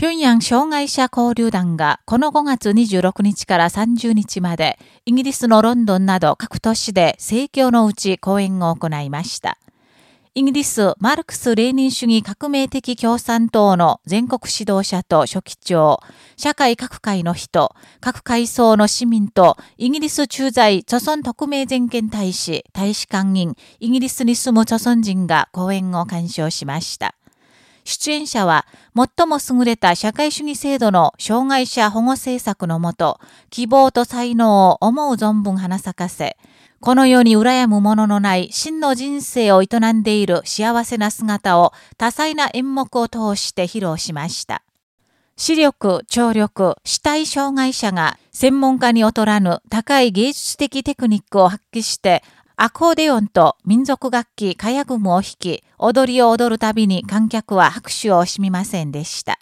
平壌障害者交流団がこの5月26日から30日までイギリスのロンドンなど各都市で盛況のうち講演を行いました。イギリスマルクス・レーニン主義革命的共産党の全国指導者と書記長、社会各界の人、各階層の市民とイギリス駐在著村特命全権大使、大使館員、イギリスに住む著村人が講演を鑑賞しました。出演者は、最も優れた社会主義制度の障害者保護政策のもと、希望と才能を思う存分花咲かせ、この世に羨むもののない真の人生を営んでいる幸せな姿を多彩な演目を通して披露しました。視力、聴力、死体障害者が専門家に劣らぬ高い芸術的テクニックを発揮してアコーディオンと民族楽器カヤグムを弾き、踊りを踊るたびに観客は拍手を惜しみませんでした。